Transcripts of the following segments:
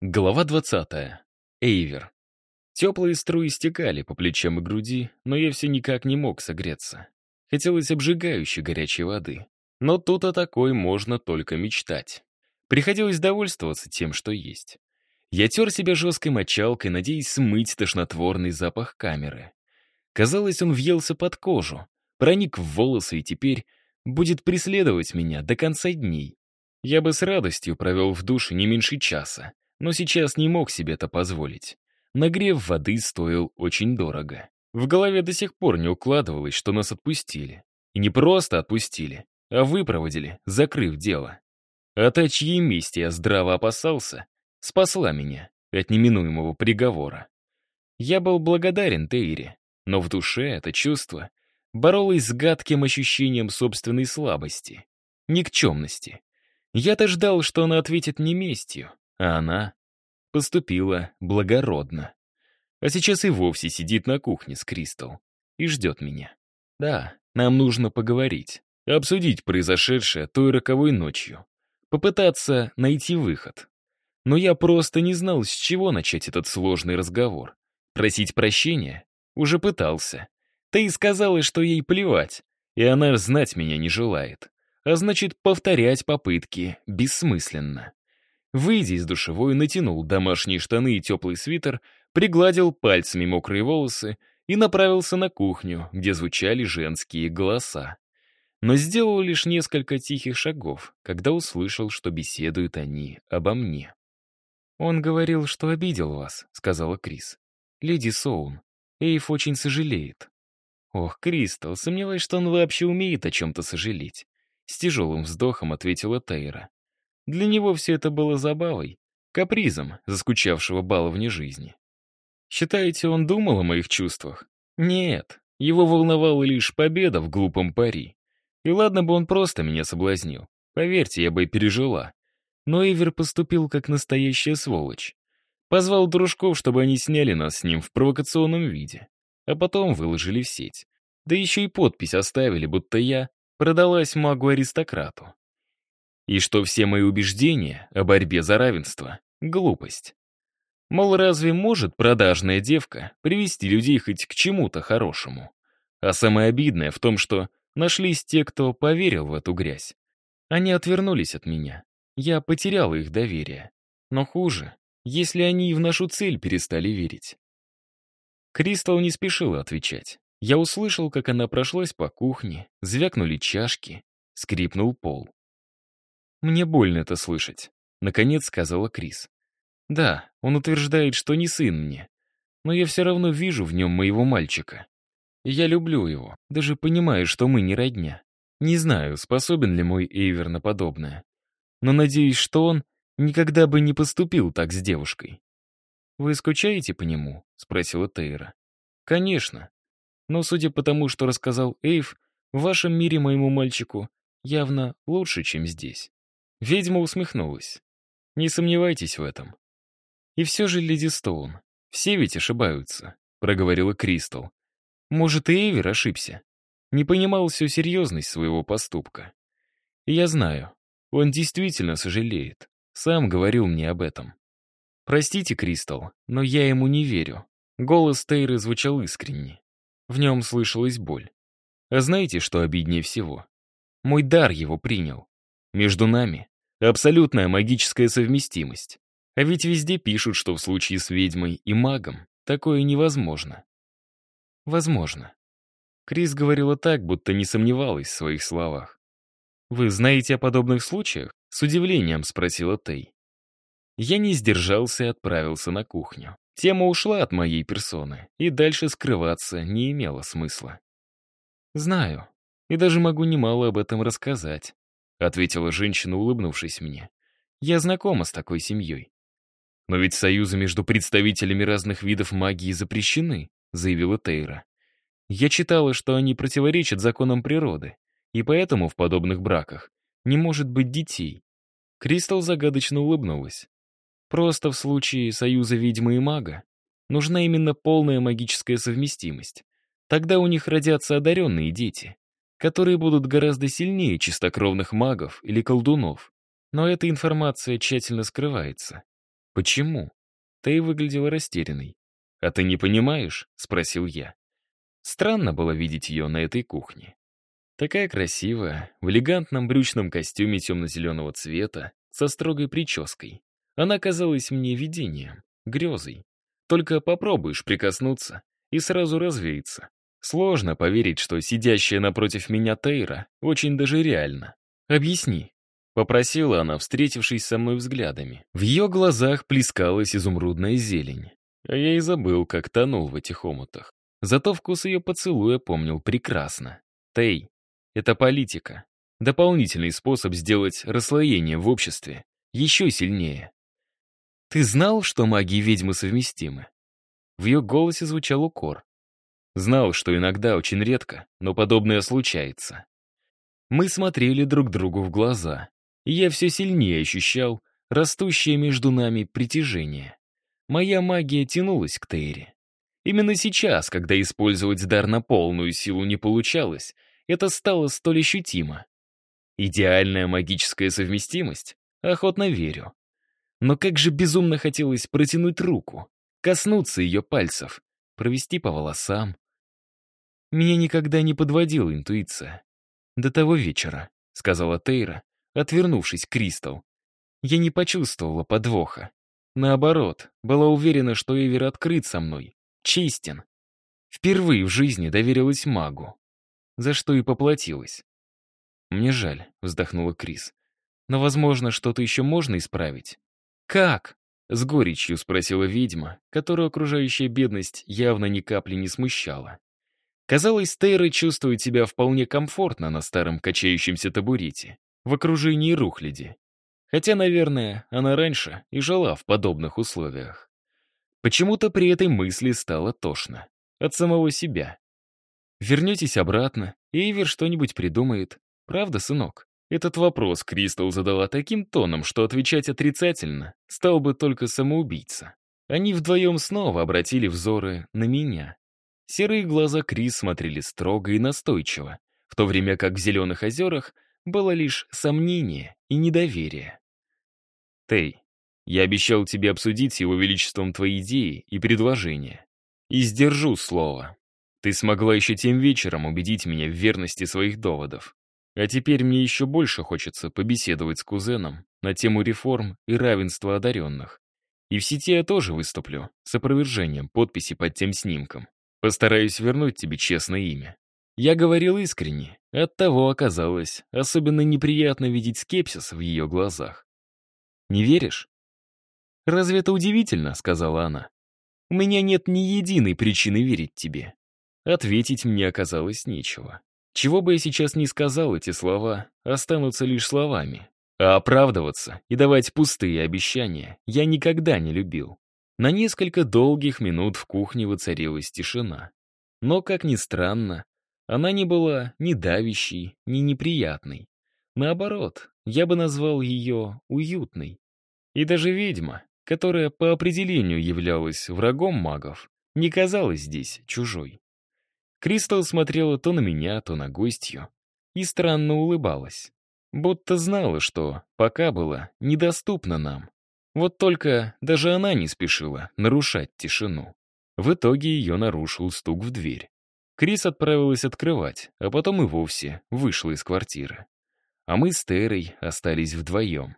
Глава 20. Эйвер. Теплые струи стекали по плечам и груди, но я все никак не мог согреться. Хотелось обжигающей горячей воды. Но тут о такой можно только мечтать. Приходилось довольствоваться тем, что есть. Я тер себя жесткой мочалкой, надеясь смыть тошнотворный запах камеры. Казалось, он въелся под кожу, проник в волосы и теперь будет преследовать меня до конца дней. Я бы с радостью провел в душе не меньше часа, но сейчас не мог себе это позволить. Нагрев воды стоил очень дорого. В голове до сих пор не укладывалось, что нас отпустили. И не просто отпустили, а выпроводили, закрыв дело. А та, чьей мести я здраво опасался, спасла меня от неминуемого приговора. Я был благодарен Тейре, но в душе это чувство боролось с гадким ощущением собственной слабости, никчемности. Я-то ждал, что она ответит мне местью, а она поступила благородно. А сейчас и вовсе сидит на кухне с Кристал и ждет меня. Да, нам нужно поговорить, обсудить произошедшее той роковой ночью, попытаться найти выход. Но я просто не знал, с чего начать этот сложный разговор. Просить прощения? Уже пытался. Ты и сказала, что ей плевать, и она знать меня не желает. А значит, повторять попытки бессмысленно. Выйдя из душевой, натянул домашние штаны и теплый свитер, пригладил пальцами мокрые волосы и направился на кухню, где звучали женские голоса. Но сделал лишь несколько тихих шагов, когда услышал, что беседуют они обо мне. «Он говорил, что обидел вас», — сказала Крис. «Леди Соун, Эйв очень сожалеет». «Ох, Кристал, сомневаюсь, что он вообще умеет о чем-то сожалеть», — с тяжелым вздохом ответила Тейра. Для него все это было забавой, капризом заскучавшего баловни жизни. Считаете, он думал о моих чувствах? Нет, его волновала лишь победа в глупом пари. И ладно бы он просто меня соблазнил. Поверьте, я бы и пережила. Но Ивер поступил как настоящая сволочь. Позвал дружков, чтобы они сняли нас с ним в провокационном виде. А потом выложили в сеть. Да еще и подпись оставили, будто я продалась магу-аристократу. И что все мои убеждения о борьбе за равенство — глупость. Мол, разве может продажная девка привести людей хоть к чему-то хорошему? А самое обидное в том, что нашлись те, кто поверил в эту грязь. Они отвернулись от меня. Я потерял их доверие. Но хуже, если они и в нашу цель перестали верить. Кристал не спешила отвечать. Я услышал, как она прошлась по кухне, звякнули чашки, скрипнул пол. «Мне больно это слышать», — наконец сказала Крис. «Да, он утверждает, что не сын мне, но я все равно вижу в нем моего мальчика. я люблю его, даже понимаю, что мы не родня. Не знаю, способен ли мой Эйвер на подобное. Но надеюсь, что он никогда бы не поступил так с девушкой». «Вы скучаете по нему?» — спросила Тейра. «Конечно. Но судя по тому, что рассказал Эйв, в вашем мире моему мальчику явно лучше, чем здесь». Ведьма усмехнулась. «Не сомневайтесь в этом». «И все же, леди Стоун, все ведь ошибаются», — проговорила Кристал. «Может, и Эйвер ошибся. Не понимал всю серьезность своего поступка. Я знаю, он действительно сожалеет. Сам говорил мне об этом. Простите, Кристал, но я ему не верю». Голос Тейры звучал искренне. В нем слышалась боль. А знаете, что обиднее всего? Мой дар его принял. Между нами абсолютная магическая совместимость. А ведь везде пишут, что в случае с ведьмой и магом такое невозможно. Возможно. Крис говорила так, будто не сомневалась в своих словах. «Вы знаете о подобных случаях?» — с удивлением спросила Тей. Я не сдержался и отправился на кухню. Тема ушла от моей персоны, и дальше скрываться не имело смысла. Знаю, и даже могу немало об этом рассказать. — ответила женщина, улыбнувшись мне. «Я знакома с такой семьей». «Но ведь союзы между представителями разных видов магии запрещены», — заявила Тейра. «Я читала, что они противоречат законам природы, и поэтому в подобных браках не может быть детей». Кристал загадочно улыбнулась. «Просто в случае союза ведьмы и мага нужна именно полная магическая совместимость. Тогда у них родятся одаренные дети которые будут гораздо сильнее чистокровных магов или колдунов. Но эта информация тщательно скрывается. Почему? Тей выглядела растерянной. «А ты не понимаешь?» — спросил я. Странно было видеть ее на этой кухне. Такая красивая, в элегантном брючном костюме темно-зеленого цвета, со строгой прической. Она казалась мне видением, грезой. Только попробуешь прикоснуться, и сразу развеется. Сложно поверить, что сидящая напротив меня Тейра очень даже реально. Объясни. Попросила она, встретившись со мной взглядами. В ее глазах плескалась изумрудная зелень. А я и забыл, как тонул в этих омутах. Зато вкус ее поцелуя помнил прекрасно. Тей, это политика. Дополнительный способ сделать расслоение в обществе еще сильнее. Ты знал, что магии ведьмы совместимы? В ее голосе звучал укор. Знал, что иногда, очень редко, но подобное случается. Мы смотрели друг другу в глаза, и я все сильнее ощущал растущее между нами притяжение. Моя магия тянулась к Тейре. Именно сейчас, когда использовать дар на полную силу не получалось, это стало столь ощутимо. Идеальная магическая совместимость? Охотно верю. Но как же безумно хотелось протянуть руку, коснуться ее пальцев, провести по волосам. Меня никогда не подводила интуиция. До того вечера, сказала Тейра, отвернувшись к Кристал. Я не почувствовала подвоха. Наоборот, была уверена, что Эвер открыт со мной, честен. Впервые в жизни доверилась магу за что и поплатилась. «Мне жаль», — вздохнула Крис. «Но, возможно, что-то еще можно исправить». «Как?» — с горечью спросила ведьма, которую окружающая бедность явно ни капли не смущала. Казалось, Тейра чувствует себя вполне комфортно на старом качающемся табурете, в окружении рухляди. Хотя, наверное, она раньше и жила в подобных условиях. Почему-то при этой мысли стало тошно. От самого себя. Вернетесь обратно, и Эйвер что-нибудь придумает. Правда, сынок? Этот вопрос Кристал задала таким тоном, что отвечать отрицательно стал бы только самоубийца. Они вдвоем снова обратили взоры на меня. Серые глаза Крис смотрели строго и настойчиво, в то время как в «Зеленых озерах» было лишь сомнение и недоверие. «Тей, я обещал тебе обсудить с его величеством твои идеи и предложения. И сдержу слово. Ты смогла еще тем вечером убедить меня в верности своих доводов. А теперь мне еще больше хочется побеседовать с кузеном на тему реформ и равенства одаренных. И в сети я тоже выступлю с опровержением подписи под тем снимком. Постараюсь вернуть тебе честное имя. Я говорил искренне, оттого оказалось особенно неприятно видеть скепсис в ее глазах. «Не веришь?» «Разве это удивительно?» — сказала она. «У меня нет ни единой причины верить тебе. Ответить мне оказалось нечего. Чего бы я сейчас ни сказал, эти слова останутся лишь словами. А оправдываться и давать пустые обещания я никогда не любил. На несколько долгих минут в кухне воцарилась тишина. Но, как ни странно, она не была ни давящей, ни неприятной. Наоборот, я бы назвал ее уютной. И даже ведьма, которая по определению являлась врагом магов, не казалась здесь чужой. Кристал смотрела то на меня, то на гостью и странно улыбалась. Будто знала, что пока было недоступно нам. Вот только даже она не спешила нарушать тишину. В итоге ее нарушил стук в дверь. Крис отправилась открывать, а потом и вовсе вышла из квартиры. А мы с Терой остались вдвоем.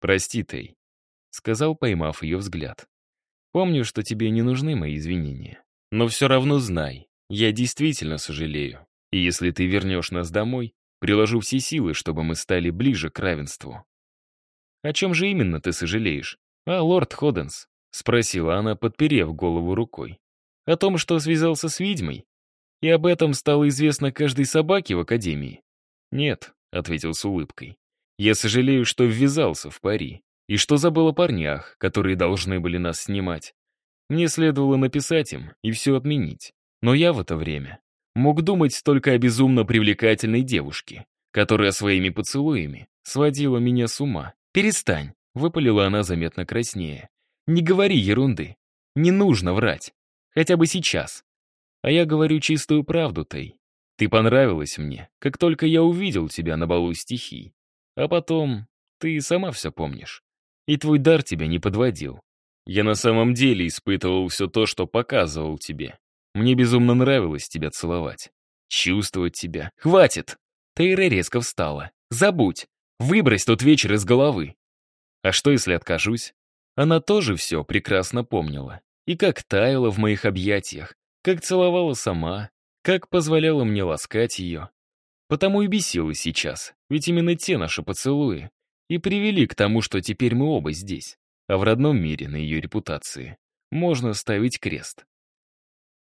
«Прости, Тей», — сказал, поймав ее взгляд. «Помню, что тебе не нужны мои извинения. Но все равно знай, я действительно сожалею. И если ты вернешь нас домой, приложу все силы, чтобы мы стали ближе к равенству». «О чем же именно ты сожалеешь?» «А, лорд Ходенс?» — спросила она, подперев голову рукой. «О том, что связался с ведьмой? И об этом стало известно каждой собаке в Академии?» «Нет», — ответил с улыбкой. «Я сожалею, что ввязался в пари, и что забыл о парнях, которые должны были нас снимать. Мне следовало написать им и все отменить. Но я в это время мог думать только о безумно привлекательной девушке, которая своими поцелуями сводила меня с ума. «Перестань», — выпалила она заметно краснее. «Не говори ерунды. Не нужно врать. Хотя бы сейчас. А я говорю чистую правду, Тей. Ты понравилась мне, как только я увидел тебя на балу стихий. А потом ты сама все помнишь. И твой дар тебя не подводил. Я на самом деле испытывал все то, что показывал тебе. Мне безумно нравилось тебя целовать. Чувствовать тебя. Хватит! Тейра резко встала. Забудь. Выбрось тот вечер из головы. А что, если откажусь? Она тоже все прекрасно помнила. И как таяла в моих объятиях, как целовала сама, как позволяла мне ласкать ее. Потому и бесила сейчас, ведь именно те наши поцелуи и привели к тому, что теперь мы оба здесь, а в родном мире на ее репутации можно ставить крест.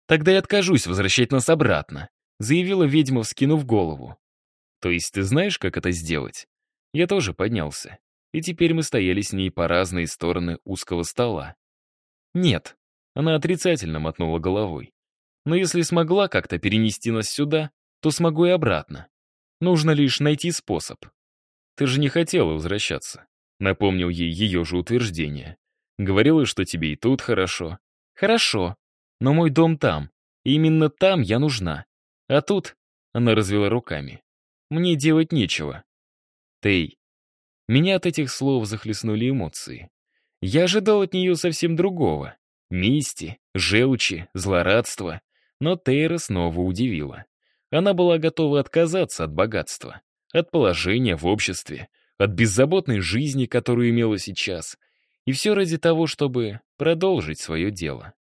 «Тогда я откажусь возвращать нас обратно», заявила ведьма, вскинув голову. «То есть ты знаешь, как это сделать?» Я тоже поднялся, и теперь мы стояли с ней по разные стороны узкого стола. «Нет», она отрицательно мотнула головой. «Но если смогла как-то перенести нас сюда, то смогу и обратно. Нужно лишь найти способ». «Ты же не хотела возвращаться», — напомнил ей ее же утверждение. «Говорила, что тебе и тут хорошо». «Хорошо, но мой дом там, и именно там я нужна. А тут...» — она развела руками. «Мне делать нечего». «Тей». Меня от этих слов захлестнули эмоции. Я ожидал от нее совсем другого. Мести, желчи, злорадства. Но Тейра снова удивила. Она была готова отказаться от богатства, от положения в обществе, от беззаботной жизни, которую имела сейчас. И все ради того, чтобы продолжить свое дело.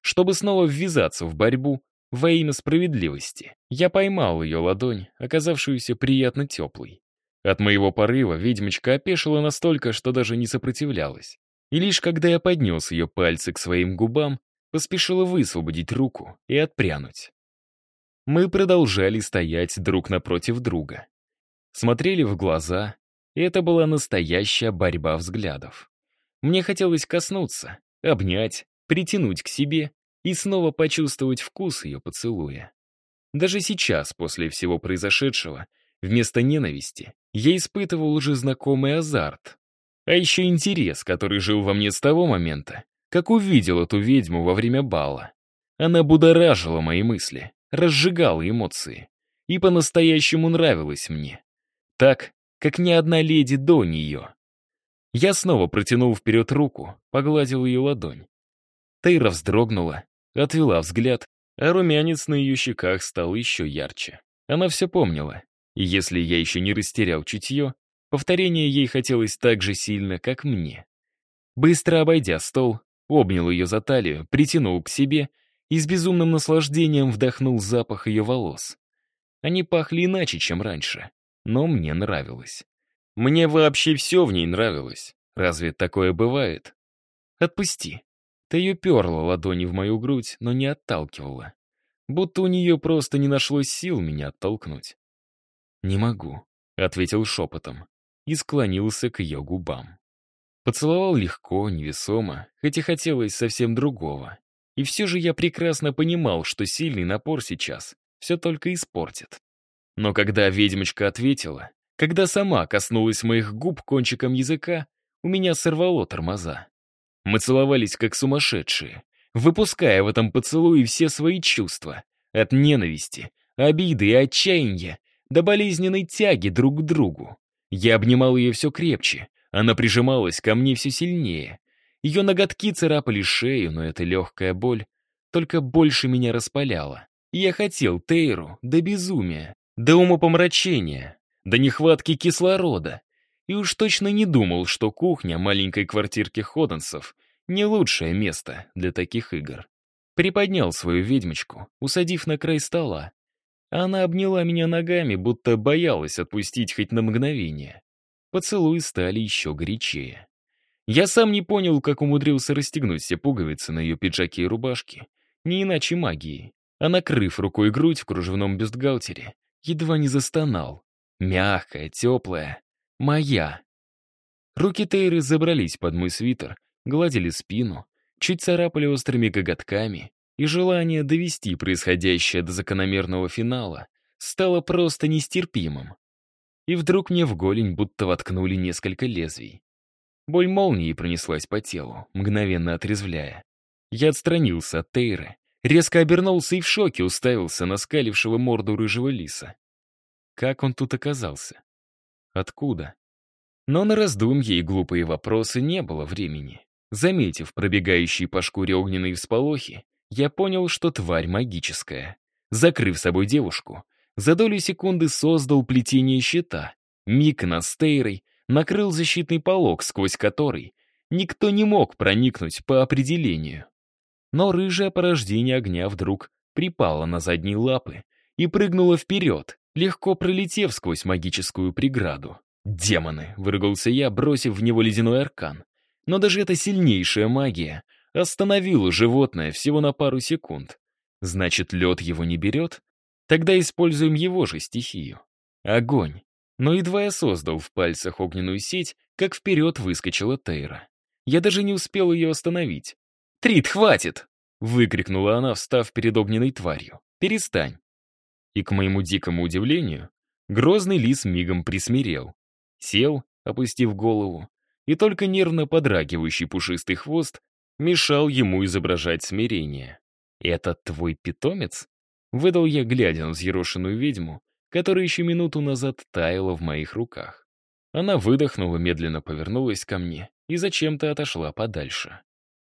Чтобы снова ввязаться в борьбу во имя справедливости. Я поймал ее ладонь, оказавшуюся приятно теплой. От моего порыва ведьмочка опешила настолько, что даже не сопротивлялась. И лишь когда я поднес ее пальцы к своим губам, поспешила высвободить руку и отпрянуть. Мы продолжали стоять друг напротив друга. Смотрели в глаза, и это была настоящая борьба взглядов. Мне хотелось коснуться, обнять, притянуть к себе и снова почувствовать вкус ее поцелуя. Даже сейчас, после всего произошедшего, вместо ненависти, я испытывал уже знакомый азарт, а еще интерес, который жил во мне с того момента, как увидел эту ведьму во время бала. Она будоражила мои мысли, разжигала эмоции. И по-настоящему нравилась мне. Так, как ни одна леди до нее. Я снова протянул вперед руку, погладил ее ладонь. Тейра вздрогнула, отвела взгляд, а румянец на ее щеках стал еще ярче. Она все помнила, и если я еще не растерял чутье, Повторение ей хотелось так же сильно, как мне. Быстро обойдя стол, обнял ее за талию, притянул к себе и с безумным наслаждением вдохнул запах ее волос. Они пахли иначе, чем раньше, но мне нравилось. Мне вообще все в ней нравилось. Разве такое бывает? Отпусти. Ты ее перла ладони в мою грудь, но не отталкивала. Будто у нее просто не нашлось сил меня оттолкнуть. «Не могу», — ответил шепотом и склонился к ее губам. Поцеловал легко, невесомо, хотя хотелось совсем другого. И все же я прекрасно понимал, что сильный напор сейчас все только испортит. Но когда ведьмочка ответила, когда сама коснулась моих губ кончиком языка, у меня сорвало тормоза. Мы целовались как сумасшедшие, выпуская в этом поцелуе все свои чувства, от ненависти, обиды и отчаяния до болезненной тяги друг к другу. Я обнимал ее все крепче, она прижималась ко мне все сильнее. Ее ноготки царапали шею, но эта легкая боль только больше меня распаляла. Я хотел Тейру до безумия, до умопомрачения, до нехватки кислорода. И уж точно не думал, что кухня маленькой квартирки Ходенсов не лучшее место для таких игр. Приподнял свою ведьмочку, усадив на край стола, она обняла меня ногами, будто боялась отпустить хоть на мгновение. Поцелуи стали еще горячее. Я сам не понял, как умудрился расстегнуть все пуговицы на ее пиджаке и рубашке. Не иначе магией. А накрыв рукой грудь в кружевном бюстгальтере, едва не застонал. Мягкая, теплая. Моя. Руки Тейры забрались под мой свитер, гладили спину, чуть царапали острыми коготками, и желание довести происходящее до закономерного финала стало просто нестерпимым. И вдруг мне в голень будто воткнули несколько лезвий. Боль молнии пронеслась по телу, мгновенно отрезвляя. Я отстранился от Тейры, резко обернулся и в шоке уставился на скалившего морду рыжего лиса. Как он тут оказался? Откуда? Но на раздумья и глупые вопросы не было времени. Заметив пробегающие по шкуре огненные всполохи, я понял, что тварь магическая. Закрыв собой девушку, за долю секунды создал плетение щита. Миг над стейрой накрыл защитный полог, сквозь который никто не мог проникнуть по определению. Но рыжее порождение огня вдруг припало на задние лапы и прыгнуло вперед, легко пролетев сквозь магическую преграду. «Демоны!» — выругался я, бросив в него ледяной аркан. Но даже эта сильнейшая магия остановила животное всего на пару секунд. Значит, лед его не берет? Тогда используем его же стихию. Огонь. Но едва я создал в пальцах огненную сеть, как вперед выскочила Тейра. Я даже не успел ее остановить. «Трит, хватит!» — выкрикнула она, встав перед огненной тварью. «Перестань!» И, к моему дикому удивлению, грозный лис мигом присмирел. Сел, опустив голову, и только нервно подрагивающий пушистый хвост мешал ему изображать смирение. «Это твой питомец?» — выдал я, глядя на взъерошенную ведьму, которая еще минуту назад таяла в моих руках. Она выдохнула, медленно повернулась ко мне и зачем-то отошла подальше.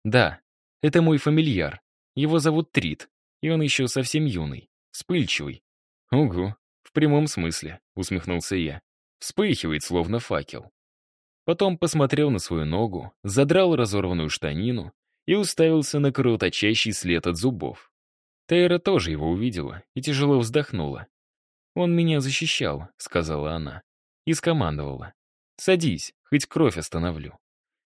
«Да, это мой фамильяр. Его зовут Трит, и он еще совсем юный, вспыльчивый». «Угу, в прямом смысле», — усмехнулся я. Вспыхивает, словно факел. Потом посмотрел на свою ногу, задрал разорванную штанину и уставился на кровоточащий след от зубов. Тейра тоже его увидела и тяжело вздохнула. «Он меня защищал», — сказала она, и скомандовала. «Садись, хоть кровь остановлю».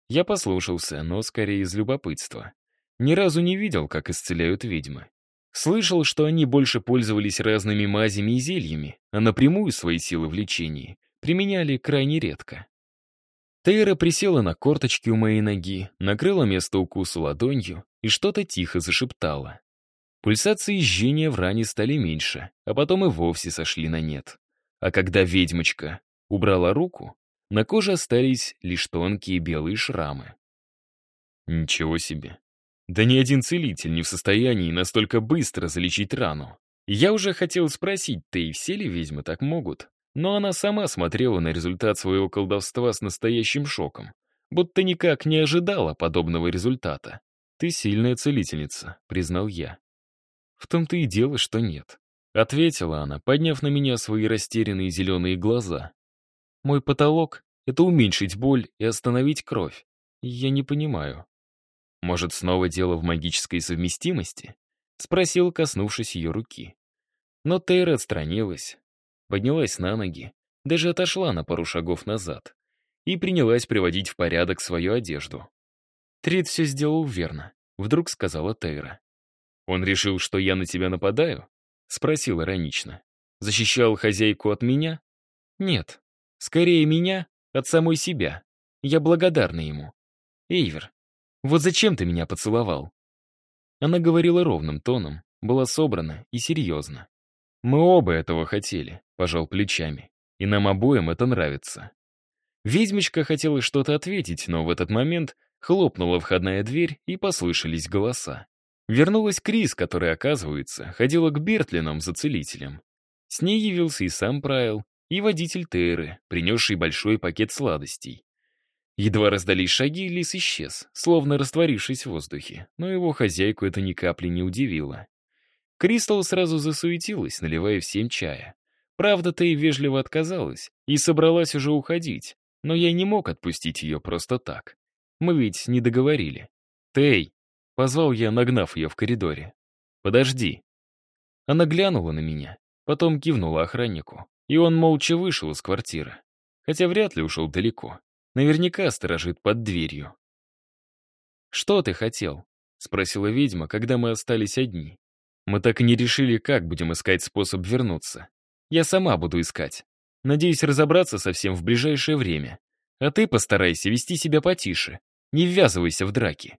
Я послушался, но скорее из любопытства. Ни разу не видел, как исцеляют ведьмы. Слышал, что они больше пользовались разными мазями и зельями, а напрямую свои силы в лечении применяли крайне редко. Тейра присела на корточки у моей ноги, накрыла место укуса ладонью и что-то тихо зашептала. Пульсации жжения в ране стали меньше, а потом и вовсе сошли на нет. А когда ведьмочка убрала руку, на коже остались лишь тонкие белые шрамы. Ничего себе. Да ни один целитель не в состоянии настолько быстро залечить рану. Я уже хотел спросить, ты и все ли ведьмы так могут? Но она сама смотрела на результат своего колдовства с настоящим шоком, будто никак не ожидала подобного результата. «Ты сильная целительница», — признал я. «В том-то и дело, что нет», — ответила она, подняв на меня свои растерянные зеленые глаза. «Мой потолок — это уменьшить боль и остановить кровь. Я не понимаю». «Может, снова дело в магической совместимости?» — спросил, коснувшись ее руки. Но Тейра отстранилась, поднялась на ноги, даже отошла на пару шагов назад и принялась приводить в порядок свою одежду. Трид все сделал верно, вдруг сказала Тейра. «Он решил, что я на тебя нападаю?» — спросил иронично. «Защищал хозяйку от меня?» «Нет, скорее меня от самой себя. Я благодарна ему. Эйвер, вот зачем ты меня поцеловал?» Она говорила ровным тоном, была собрана и серьезна. «Мы оба этого хотели», — пожал плечами. «И нам обоим это нравится». Ведьмочка хотела что-то ответить, но в этот момент хлопнула входная дверь, и послышались голоса. Вернулась Крис, которая, оказывается, ходила к Бертлинам за целителем. С ней явился и сам Прайл, и водитель Тейры, принесший большой пакет сладостей. Едва раздались шаги, лис исчез, словно растворившись в воздухе, но его хозяйку это ни капли не удивило. Кристал сразу засуетилась, наливая всем чая. Правда, Тей вежливо отказалась и собралась уже уходить, но я не мог отпустить ее просто так. Мы ведь не договорили. «Тей!» — позвал я, нагнав ее в коридоре. «Подожди». Она глянула на меня, потом кивнула охраннику, и он молча вышел из квартиры. Хотя вряд ли ушел далеко. Наверняка сторожит под дверью. «Что ты хотел?» — спросила ведьма, когда мы остались одни. Мы так и не решили, как будем искать способ вернуться. Я сама буду искать. Надеюсь разобраться совсем в ближайшее время. А ты постарайся вести себя потише. Не ввязывайся в драки.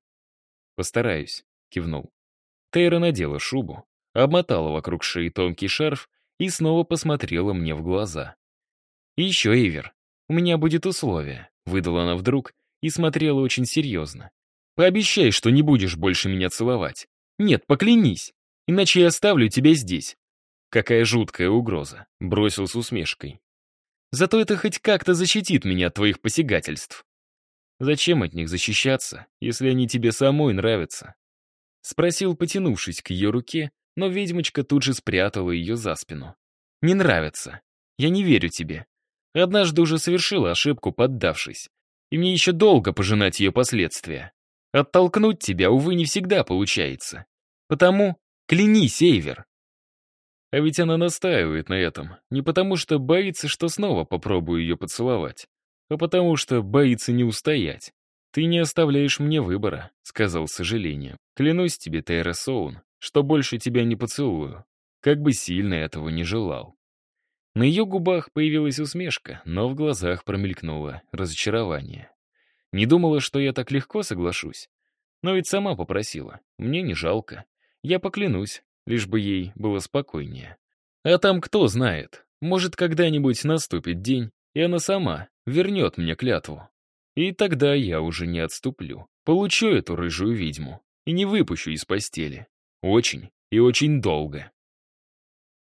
Постараюсь, кивнул. Тейра надела шубу, обмотала вокруг шеи тонкий шарф и снова посмотрела мне в глаза. И еще, Эйвер, у меня будет условие, выдала она вдруг и смотрела очень серьезно. Пообещай, что не будешь больше меня целовать. Нет, поклянись иначе я оставлю тебя здесь». «Какая жуткая угроза», — бросил с усмешкой. Зато это хоть как-то защитит меня от твоих посягательств. Зачем от них защищаться, если они тебе самой нравятся? Спросил, потянувшись к ее руке, но ведьмочка тут же спрятала ее за спину. «Не нравится. Я не верю тебе. Однажды уже совершила ошибку, поддавшись. И мне еще долго пожинать ее последствия. Оттолкнуть тебя, увы, не всегда получается. Потому клянись, Эйвер». А ведь она настаивает на этом, не потому что боится, что снова попробую ее поцеловать, а потому что боится не устоять. «Ты не оставляешь мне выбора», — сказал с сожалением. «Клянусь тебе, Тейра Соун, что больше тебя не поцелую, как бы сильно этого не желал». На ее губах появилась усмешка, но в глазах промелькнуло разочарование. Не думала, что я так легко соглашусь. Но ведь сама попросила. Мне не жалко. Я поклянусь, лишь бы ей было спокойнее. А там кто знает, может, когда-нибудь наступит день, и она сама вернет мне клятву. И тогда я уже не отступлю. Получу эту рыжую ведьму и не выпущу из постели. Очень и очень долго.